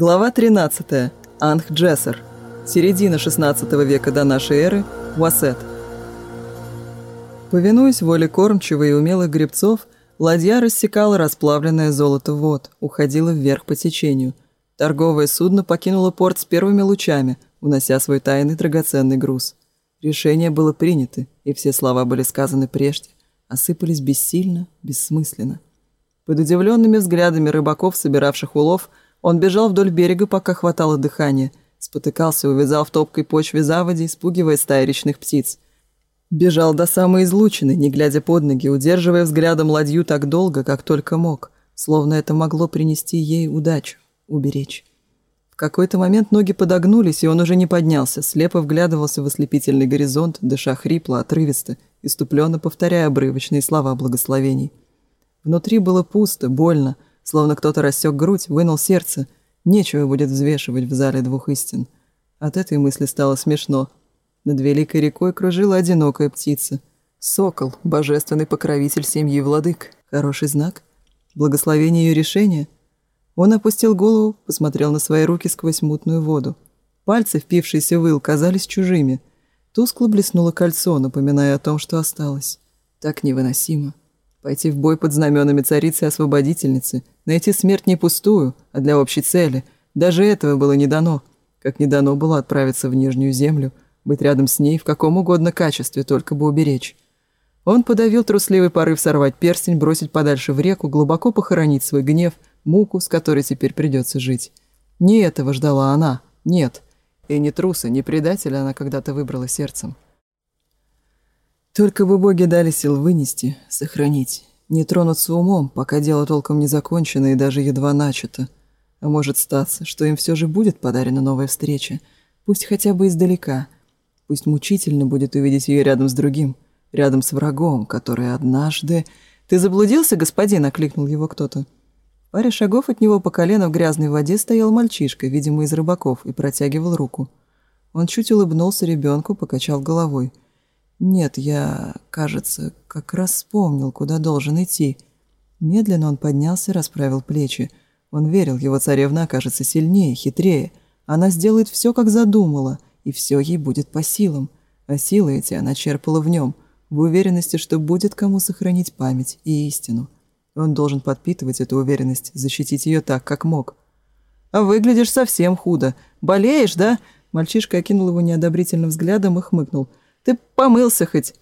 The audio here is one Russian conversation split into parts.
Глава 13. Анх Джессер. Середина XVI века до нашей эры. Уасет. Повинуясь воле кормчего и умелых гребцов, ладья рассекала расплавленное золото вод, уходила вверх по течению. Торговое судно покинуло порт с первыми лучами, унося свой тайный драгоценный груз. Решение было принято, и все слова были сказаны прежде, осыпались бессильно, бессмысленно. Под удивленными взглядами рыбаков, собиравших улов, он бежал вдоль берега, пока хватало дыхания. Спотыкался, в топкой почве заводи, испугивая стаи речных птиц. Бежал до самой излучины, не глядя под ноги, удерживая взглядом ладью так долго, как только мог, словно это могло принести ей удачу, уберечь. В какой-то момент ноги подогнулись, и он уже не поднялся, слепо вглядывался в ослепительный горизонт, дыша хрипло, отрывисто, иступленно повторяя обрывочные слова благословений. Внутри было пусто, больно, словно кто-то рассек грудь, вынул сердце. Нечего будет взвешивать в зале двух истин. От этой мысли стало смешно. Над великой рекой кружила одинокая птица. Сокол, божественный покровитель семьи владык. Хороший знак. Благословение ее решения. Он опустил голову, посмотрел на свои руки сквозь мутную воду. Пальцы, впившиеся в ил, казались чужими. Тускло блеснуло кольцо, напоминая о том, что осталось. Так невыносимо. Пойти в бой под знаменами царицы-освободительницы, найти смерть непустую, а для общей цели, даже этого было не дано. Как не дано было отправиться в Нижнюю землю, быть рядом с ней в каком угодно качестве, только бы уберечь. Он подавил трусливый порыв сорвать перстень, бросить подальше в реку, глубоко похоронить свой гнев, муку, с которой теперь придется жить. Не этого ждала она, нет. И не труса, не предателя она когда-то выбрала сердцем. Только вы боги дали сил вынести, сохранить, не тронуться умом, пока дело толком не закончено и даже едва начато. А может статься, что им все же будет подарена новая встреча, пусть хотя бы издалека, пусть мучительно будет увидеть ее рядом с другим, рядом с врагом, который однажды... «Ты заблудился, господин?» — окликнул его кто-то. В паре шагов от него по колено в грязной воде стоял мальчишка, видимо, из рыбаков, и протягивал руку. Он чуть улыбнулся ребенку, покачал головой — «Нет, я, кажется, как раз вспомнил, куда должен идти». Медленно он поднялся и расправил плечи. Он верил, его царевна окажется сильнее, хитрее. Она сделает все, как задумала, и все ей будет по силам. А силы эти она черпала в нем, в уверенности, что будет кому сохранить память и истину. Он должен подпитывать эту уверенность, защитить ее так, как мог. «А выглядишь совсем худо. Болеешь, да?» Мальчишка окинул его Ты помылся хоть?»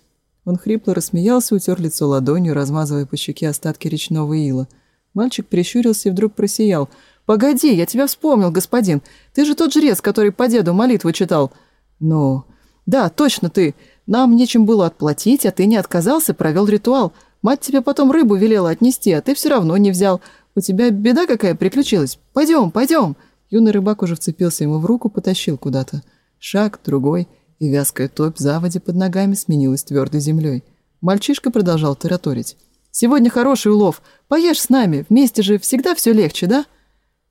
Он хрипло рассмеялся, утер лицо ладонью, размазывая по щеке остатки речного ила. Мальчик прищурился и вдруг просиял. «Погоди, я тебя вспомнил, господин. Ты же тот жрец, который по деду молитву читал». «Ну...» «Да, точно ты. Нам нечем было отплатить, а ты не отказался, провел ритуал. Мать тебе потом рыбу велела отнести, а ты все равно не взял. У тебя беда какая приключилась. Пойдем, пойдем!» Юный рыбак уже вцепился ему в руку, потащил куда-то. Шаг, другой — и вязкая топь заводи под ногами сменилась твердой землей. Мальчишка продолжал тараторить. «Сегодня хороший улов. Поешь с нами. Вместе же всегда все легче, да?»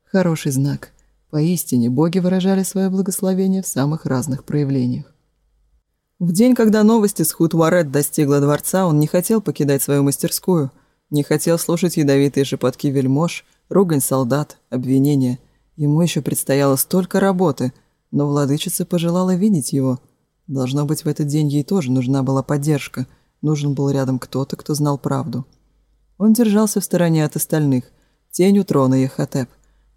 Хороший знак. Поистине, боги выражали свое благословение в самых разных проявлениях. В день, когда новости с Хутварет достигла дворца, он не хотел покидать свою мастерскую, не хотел слушать ядовитые шепотки вельмож, ругань солдат, обвинения. Ему еще предстояло столько работы, но владычица пожелала видеть его – Должно быть, в этот день ей тоже нужна была поддержка, нужен был рядом кто-то, кто знал правду. Он держался в стороне от остальных, тень у трона Ехотеп.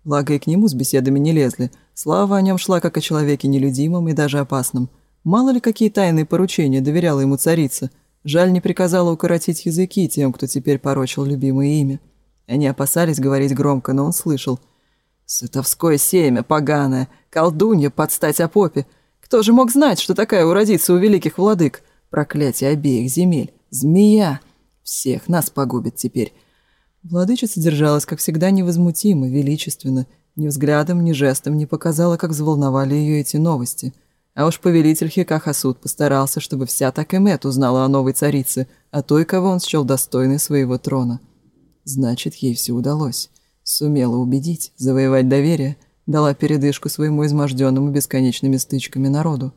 Благо и к нему с беседами не лезли, слава о нем шла как о человеке нелюдимом и даже опасном. Мало ли какие тайные поручения доверяла ему царица. Жаль, не приказала укоротить языки тем, кто теперь порочил любимое имя. Они опасались говорить громко, но он слышал. «Сытовское семя поганое, колдунья подстать опопе!» Кто же мог знать, что такая уродится у великих владык? Проклятие обеих земель. Змея. Всех нас погубит теперь. Владычица держалась, как всегда, невозмутимо, величественно. Ни взглядом, ни жестом не показала, как взволновали ее эти новости. А уж повелитель Хикахасуд постарался, чтобы вся Такэмет узнала о новой царице, о той, кого он счел достойной своего трона. Значит, ей все удалось. Сумела убедить, завоевать доверие – дала передышку своему изможденному бесконечными стычками народу.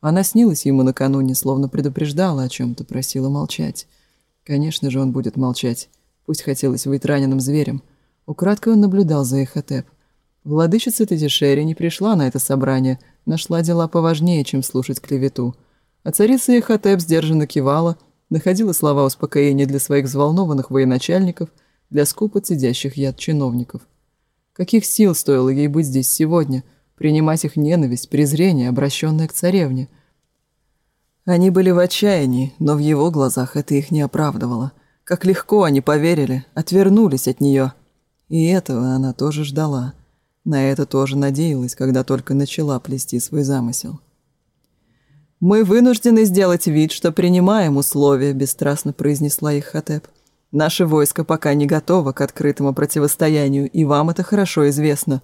Она снилась ему накануне, словно предупреждала о чем-то, просила молчать. Конечно же, он будет молчать. Пусть хотелось быть раненым зверем. Украдкой он наблюдал за Эхотеп. Владычица Тетишери не пришла на это собрание, нашла дела поважнее, чем слушать клевету. А царица Эхотеп сдержанно кивала, находила слова успокоения для своих взволнованных военачальников, для скупо цедящих яд чиновников. Каких сил стоило ей быть здесь сегодня, принимать их ненависть, презрение, обращенное к царевне? Они были в отчаянии, но в его глазах это их не оправдывало. Как легко они поверили, отвернулись от нее. И этого она тоже ждала. На это тоже надеялась, когда только начала плести свой замысел. «Мы вынуждены сделать вид, что принимаем условия», — бесстрастно произнесла их Хатеп. «Наше войско пока не готово к открытому противостоянию, и вам это хорошо известно».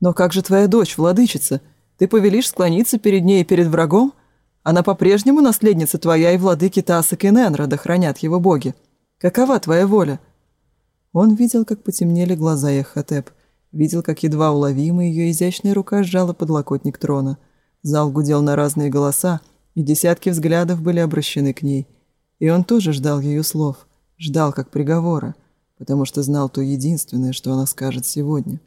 «Но как же твоя дочь, владычица? Ты повелишь склониться перед ней и перед врагом?» Она по-прежнему наследница твоя и владыки Тасак и Ненра, да хранят его боги. Какова твоя воля?» Он видел, как потемнели глаза Яхотеп, видел, как едва уловимо ее изящная рука сжала подлокотник трона. Зал гудел ждал как приговора, потому что знал то единственное, что она скажет сегодня.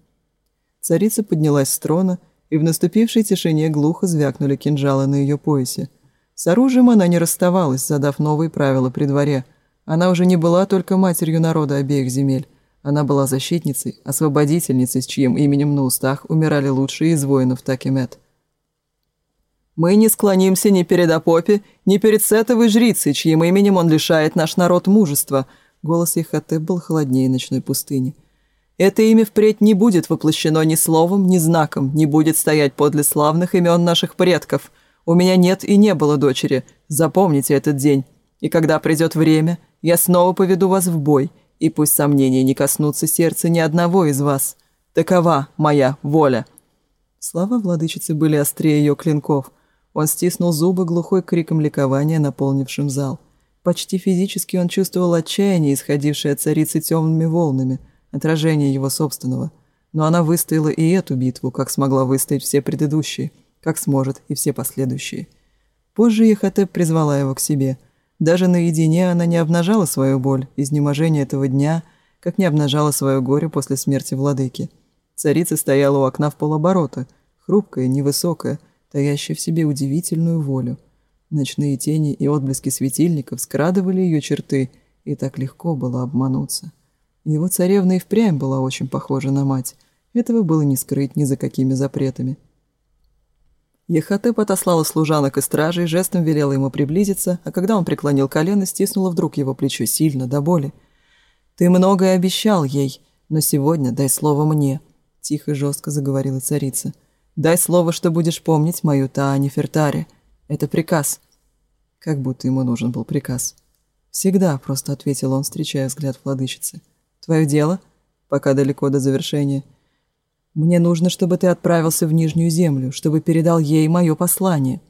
Царица поднялась с трона, и в наступившей тишине глухо звякнули кинжалы на ее поясе. С оружием она не расставалась, задав новые правила при дворе. Она уже не была только матерью народа обеих земель. Она была защитницей, освободительницей, с чьим именем на устах умирали лучшие из воинов Такимет. Мы не склонимся ни перед Апопи, ни перед Сетовой жрицей, чьим именем он лишает наш народ мужества». Голос Ихоте был холоднее ночной пустыни. «Это имя впредь не будет воплощено ни словом, ни знаком, не будет стоять подле славных имен наших предков. У меня нет и не было дочери. Запомните этот день. И когда придет время, я снова поведу вас в бой, и пусть сомнения не коснутся сердца ни одного из вас. Такова моя воля». Слова владычицы были острее ее клинков – он стиснул зубы глухой криком ликования, наполнившим зал. Почти физически он чувствовал отчаяние, исходившее от царицы темными волнами, отражение его собственного. Но она выстояла и эту битву, как смогла выстоять все предыдущие, как сможет и все последующие. Позже Ехотеп призвала его к себе. Даже наедине она не обнажала свою боль, изнеможение этого дня, как не обнажала свое горе после смерти владыки. Царица стояла у окна в полоборота, хрупкая, невысокая, таящий в себе удивительную волю. Ночные тени и отблески светильников скрадывали ее черты, и так легко было обмануться. Его царевна и впрямь была очень похожа на мать. Этого было не скрыть ни за какими запретами. Ехатеп отослала служанок и стражей, жестом велела ему приблизиться, а когда он преклонил колено, стиснула вдруг его плечо сильно, до боли. «Ты многое обещал ей, но сегодня дай слово мне», — тихо и жестко заговорила царица. Дай слово, что будешь помнить мою Таани Фертари. Это приказ». Как будто ему нужен был приказ. «Всегда», — просто ответил он, встречая взгляд владычицы. «Твое дело?» «Пока далеко до завершения». «Мне нужно, чтобы ты отправился в Нижнюю Землю, чтобы передал ей мое послание».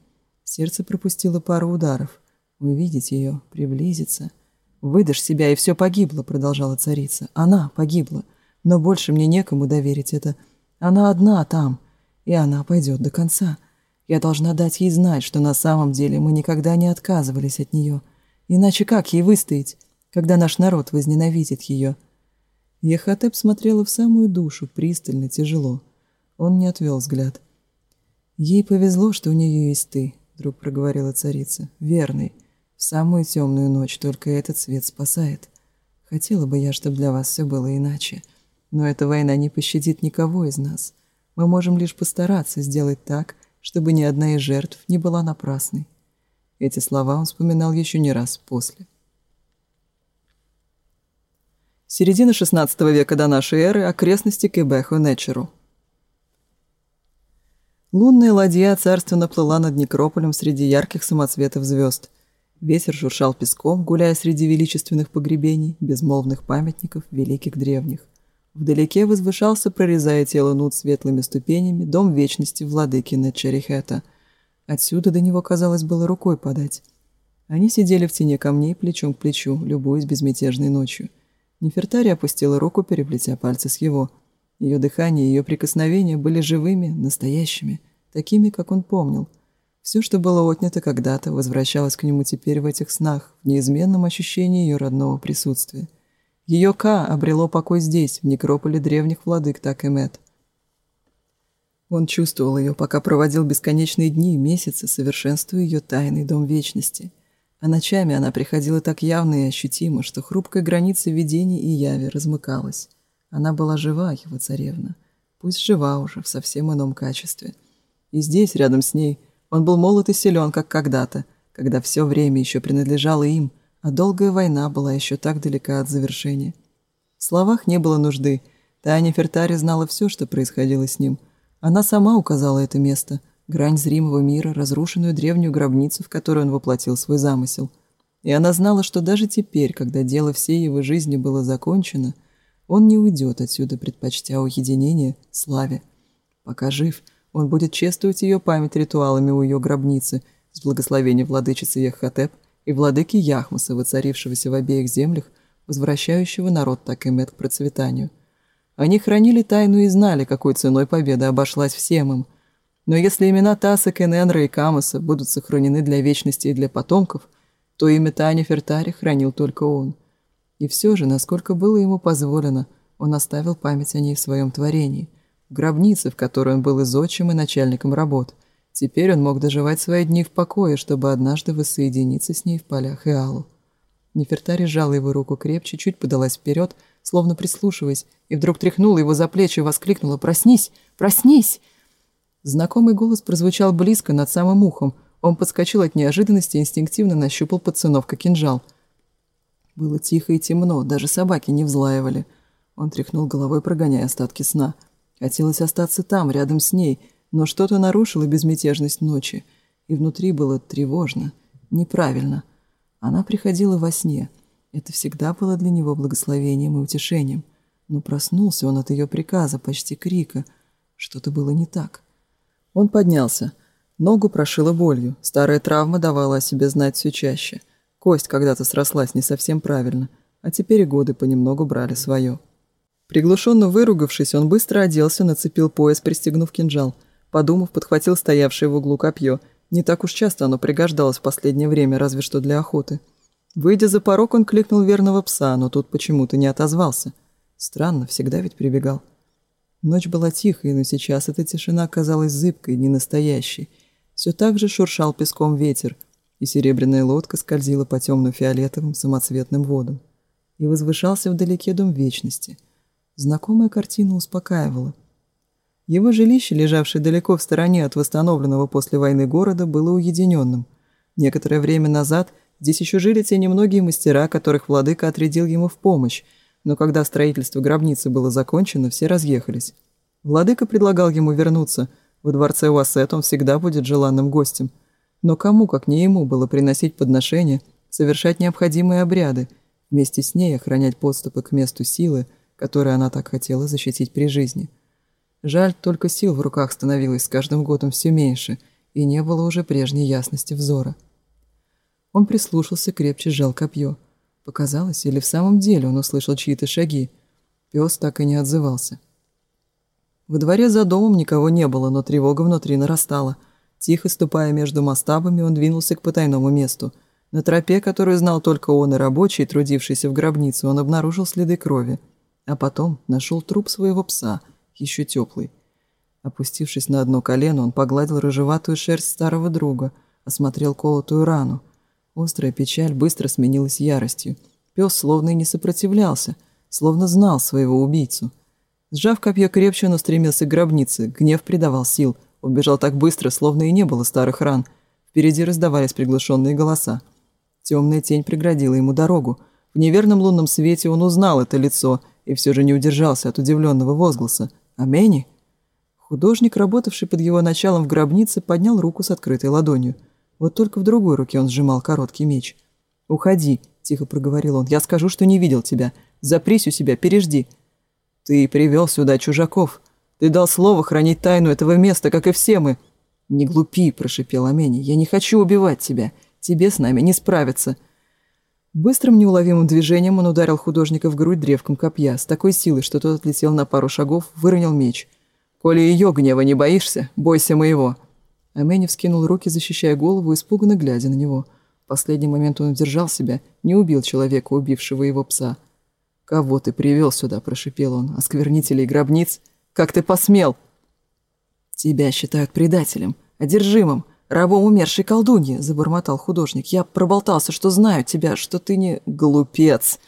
Сердце пропустило пару ударов. «Увидеть ее, приблизиться». «Выдашь себя, и все погибло», — продолжала царица. «Она погибла. Но больше мне некому доверить это. Она одна там». и она пойдет до конца. Я должна дать ей знать, что на самом деле мы никогда не отказывались от нее. Иначе как ей выстоять, когда наш народ возненавидит ее?» Ехотеп смотрела в самую душу, пристально, тяжело. Он не отвел взгляд. «Ей повезло, что у нее есть ты», — вдруг проговорила царица. «Верный. В самую темную ночь только этот свет спасает. Хотела бы я, чтобы для вас все было иначе. Но эта Мы можем лишь постараться сделать так, чтобы ни одна из жертв не была напрасной. Эти слова он вспоминал еще не раз после. Середина XVI века до нашей эры, окрестности Кебехо-Нечеру. Лунная ладья царственно плыла над некрополем среди ярких самоцветов звезд. Ветер шуршал песком, гуляя среди величественных погребений, безмолвных памятников великих древних. Вдалеке возвышался, прорезая тело Нут светлыми ступенями, дом вечности владыки на Черехета. Отсюда до него, казалось, было рукой подать. Они сидели в тени камней плечом к плечу, любуясь безмятежной ночью. Нефертари опустила руку, переплетя пальцы с его. Ее дыхание и ее прикосновения были живыми, настоящими, такими, как он помнил. Все, что было отнято когда-то, возвращалось к нему теперь в этих снах, в неизменном ощущении ее родного присутствия. Ее Ка обрело покой здесь, в некрополе древних владык так и Такэмет. Он чувствовал ее, пока проводил бесконечные дни и месяцы, совершенствуя ее тайный дом вечности. А ночами она приходила так явно и ощутимо, что хрупкая граница видений и яви размыкалась. Она была жива, его царевна. Пусть жива уже, в совсем ином качестве. И здесь, рядом с ней, он был молод и силен, как когда-то, когда все время еще принадлежало им – а долгая война была еще так далека от завершения. В словах не было нужды. Таня Фертари знала все, что происходило с ним. Она сама указала это место, грань зримого мира, разрушенную древнюю гробницу, в которой он воплотил свой замысел. И она знала, что даже теперь, когда дело всей его жизни было закончено, он не уйдет отсюда, предпочтя уединение славе. Пока жив, он будет чествовать ее память ритуалами у ее гробницы с благословения владычицы Ехотеп – и владыки Яхмаса, воцарившегося в обеих землях, возвращающего народ Такемет к процветанию. Они хранили тайну и знали, какой ценой победа обошлась всем им. Но если имена Таса, Кененра и Камаса будут сохранены для вечности и для потомков, то имя Тани Фертари хранил только он. И все же, насколько было ему позволено, он оставил память о ней в своем творении, в гробнице, в которой он был изотчим и начальником работ – Теперь он мог доживать свои дни в покое, чтобы однажды воссоединиться с ней в полях Иалу. Нефертари сжала его руку крепче, чуть подалась вперед, словно прислушиваясь, и вдруг тряхнула его за плечи и воскликнула «Проснись! Проснись!» Знакомый голос прозвучал близко, над самым ухом. Он подскочил от неожиданности и инстинктивно нащупал подциновка кинжал. Было тихо и темно, даже собаки не взлаивали. Он тряхнул головой, прогоняя остатки сна. Хотелось остаться там, рядом с ней — но что-то нарушило безмятежность ночи, и внутри было тревожно, неправильно. Она приходила во сне. Это всегда было для него благословением и утешением. Но проснулся он от ее приказа, почти крика. Что-то было не так. Он поднялся. Ногу прошила болью. Старая травма давала о себе знать все чаще. Кость когда-то срослась не совсем правильно, а теперь и годы понемногу брали свое. Приглушенно выругавшись, он быстро оделся, нацепил пояс, пристегнув кинжал — Подумав, подхватил стоявшее в углу копье. Не так уж часто оно пригождалось в последнее время, разве что для охоты. Выйдя за порог, он кликнул верного пса, но тот почему-то не отозвался. Странно, всегда ведь прибегал. Ночь была тихой, но сейчас эта тишина казалась зыбкой, ненастоящей. Все так же шуршал песком ветер, и серебряная лодка скользила по темно-фиолетовым самоцветным водам. И возвышался вдалеке дом вечности. Знакомая картина успокаивала. Его жилище, лежавшее далеко в стороне от восстановленного после войны города, было уединенным. Некоторое время назад здесь еще жили те немногие мастера, которых владыка отрядил ему в помощь, но когда строительство гробницы было закончено, все разъехались. Владыка предлагал ему вернуться. Во дворце Уассет он всегда будет желанным гостем. Но кому, как не ему, было приносить подношения, совершать необходимые обряды, вместе с ней охранять подступы к месту силы, которое она так хотела защитить при жизни – Жаль, только сил в руках становилось с каждым годом все меньше, и не было уже прежней ясности взора. Он прислушался, крепче сжал копье. Показалось, или в самом деле он услышал чьи-то шаги. Пес так и не отзывался. Во дворе за домом никого не было, но тревога внутри нарастала. Тихо ступая между мостабами, он двинулся к потайному месту. На тропе, которую знал только он и рабочий, трудившийся в гробнице, он обнаружил следы крови. А потом нашел труп своего пса – еще теплый. Опустившись на одно колено, он погладил рыжеватую шерсть старого друга, осмотрел колотую рану. Острая печаль быстро сменилась яростью. Пес словно и не сопротивлялся, словно знал своего убийцу. Сжав копье крепче, он устремился к гробнице. Гнев придавал сил. Он бежал так быстро, словно и не было старых ран. Впереди раздавались приглушенные голоса. Темная тень преградила ему дорогу. В неверном лунном свете он узнал это лицо и все же не удержался от удивленного возгласа. Амени?» Художник, работавший под его началом в гробнице, поднял руку с открытой ладонью. Вот только в другой руке он сжимал короткий меч. «Уходи», — тихо проговорил он. «Я скажу, что не видел тебя. Запрись у себя, пережди». «Ты привел сюда чужаков. Ты дал слово хранить тайну этого места, как и все мы». «Не глупи», — прошипел Амени. «Я не хочу убивать тебя. Тебе с нами не справиться». Быстрым неуловимым движением он ударил художника в грудь древком копья с такой силой, что тот отлетел на пару шагов, выронил меч. «Коли ее гнева не боишься, бойся моего!» Амени вскинул руки, защищая голову, испуганно глядя на него. В последний момент он удержал себя, не убил человека, убившего его пса. «Кого ты привел сюда?» – прошипел он. «Осквернителей гробниц? Как ты посмел?» «Тебя считают предателем, одержимым!» рабом умершей колдуньи», — забормотал художник. «Я проболтался, что знаю тебя, что ты не глупец».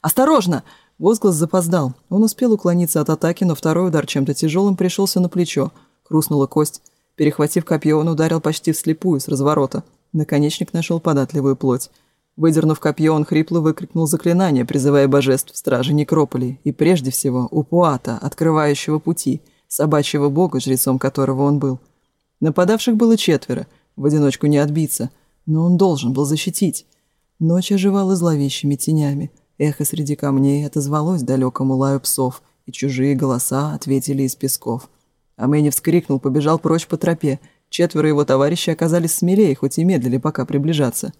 «Осторожно!» Возглас запоздал. Он успел уклониться от атаки, но второй удар чем-то тяжелым пришелся на плечо. Хрустнула кость. Перехватив копье, он ударил почти вслепую с разворота. Наконечник нашел податливую плоть. Выдернув копье, он хрипло выкрикнул заклинание, призывая божеств стражи Некрополи, и прежде всего у Пуата, открывающего пути, собачьего бога, жрецом которого он был. Нападавших было четверо, в одиночку не отбиться, но он должен был защитить. Ночь оживала зловещими тенями. Эхо среди камней отозвалось далекому лаю псов, и чужие голоса ответили из песков. Амэни вскрикнул, побежал прочь по тропе. Четверо его товарищей оказались смелее, хоть и медлили пока приближаться.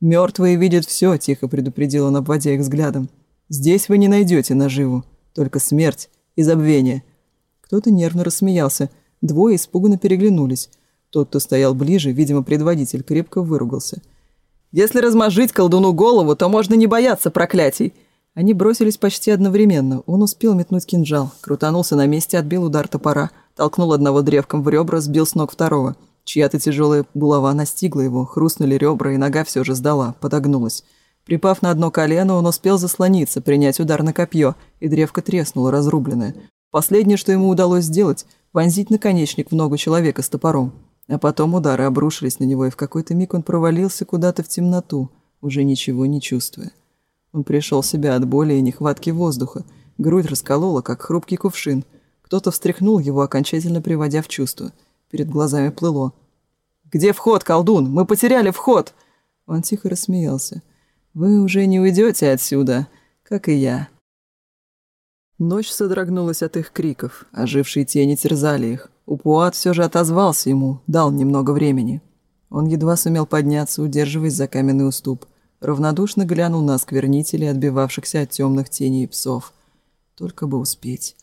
«Мертвые видят все», — тихо предупредил он, обводя их взглядом. «Здесь вы не найдете наживу, только смерть и забвение». Кто-то нервно рассмеялся — Двое испуганно переглянулись. Тот, кто стоял ближе, видимо, предводитель, крепко выругался. «Если размажить колдуну голову, то можно не бояться проклятий!» Они бросились почти одновременно. Он успел метнуть кинжал, крутанулся на месте, отбил удар топора, толкнул одного древком в ребра, сбил с ног второго. Чья-то тяжелая булава настигла его, хрустнули ребра, и нога все же сдала, подогнулась. Припав на одно колено, он успел заслониться, принять удар на копье, и древко треснуло, разрубленное. Последнее, что ему удалось сделать – вонзить наконечник в ногу человека с топором. А потом удары обрушились на него, и в какой-то миг он провалился куда-то в темноту, уже ничего не чувствуя. Он пришел в себя от боли и нехватки воздуха. Грудь расколола, как хрупкий кувшин. Кто-то встряхнул его, окончательно приводя в чувство. Перед глазами плыло. «Где вход, колдун? Мы потеряли вход!» Он тихо рассмеялся. «Вы уже не уйдете отсюда, как и я. Ночь содрогнулась от их криков, ожившие тени терзали их. Упуат все же отозвался ему, дал немного времени. Он едва сумел подняться, удерживаясь за каменный уступ. Равнодушно глянул на сквернителей, отбивавшихся от темных теней псов. Только бы успеть.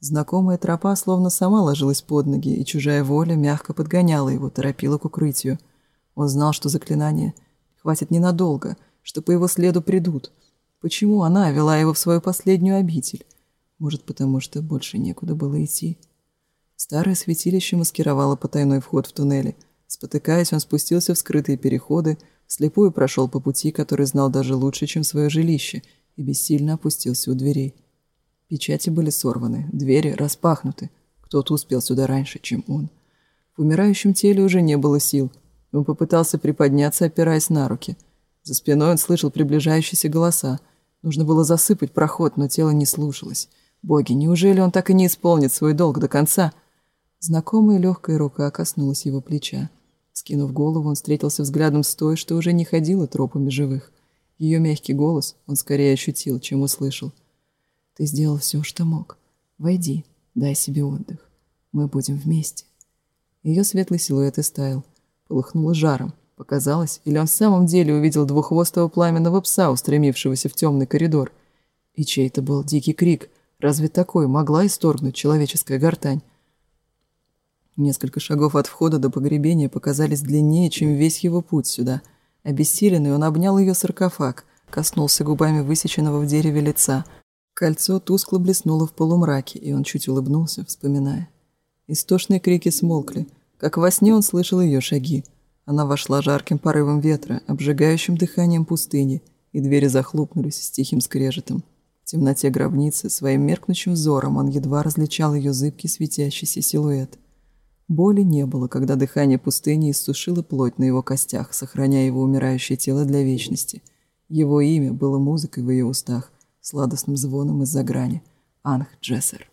Знакомая тропа словно сама ложилась под ноги, и чужая воля мягко подгоняла его, торопила к укрытию. Он знал, что заклинание хватит ненадолго, что по его следу придут. Почему она вела его в свою последнюю обитель? Может, потому что больше некуда было идти. Старое святилище маскировало потайной вход в туннели. Спотыкаясь, он спустился в скрытые переходы, вслепую прошел по пути, который знал даже лучше, чем свое жилище, и бессильно опустился у дверей. Печати были сорваны, двери распахнуты. Кто-то успел сюда раньше, чем он. В умирающем теле уже не было сил. Он попытался приподняться, опираясь на руки. За спиной он слышал приближающиеся голоса. Нужно было засыпать проход, но тело не слушалось. Боги, неужели он так и не исполнит свой долг до конца? Знакомая легкая рука коснулась его плеча. Скинув голову, он встретился взглядом с той, что уже не ходила тропами живых. Ее мягкий голос он скорее ощутил, чем услышал. «Ты сделал все, что мог. Войди, дай себе отдых. Мы будем вместе». Ее светлый силуэт истаял. Полыхнуло жаром. Показалось, или он в самом деле увидел двуххвостого пламенного пса, устремившегося в темный коридор. И чей-то был дикий крик, Разве такое могла исторгнуть человеческая гортань? Несколько шагов от входа до погребения показались длиннее, чем весь его путь сюда. Обессиленный он обнял ее саркофаг, коснулся губами высеченного в дереве лица. Кольцо тускло блеснуло в полумраке, и он чуть улыбнулся, вспоминая. Истошные крики смолкли. Как во сне он слышал ее шаги. Она вошла жарким порывом ветра, обжигающим дыханием пустыни, и двери захлопнулись с тихим скрежетом. В темноте гробницы своим меркнущим взором он едва различал ее зыбкий светящийся силуэт. Боли не было, когда дыхание пустыни иссушило плоть на его костях, сохраняя его умирающее тело для вечности. Его имя было музыкой в ее устах, сладостным звоном из-за грани. Анх Джессер.